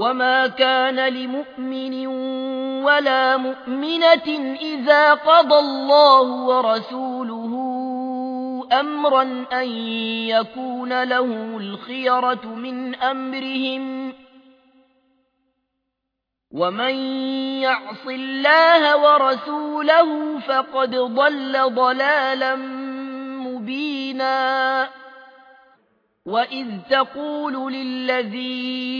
وما كان لمؤمن ولا مؤمنة إذا قضى الله ورسوله أمرا أن يكون له الخيرة من أمرهم ومن يعص الله ورسوله فقد ضل ضلالا مبينا وإذ تقول للذي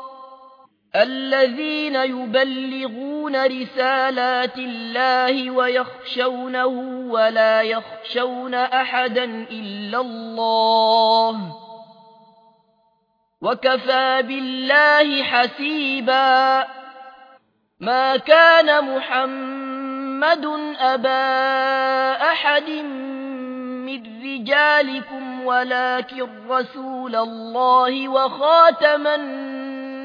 الذين يبلغون رسالات الله ويخشونه ولا يخشون أحدا إلا الله وكفى بالله حسيبا ما كان محمد أبا أحد من رجالكم ولكن رسول الله وخاتم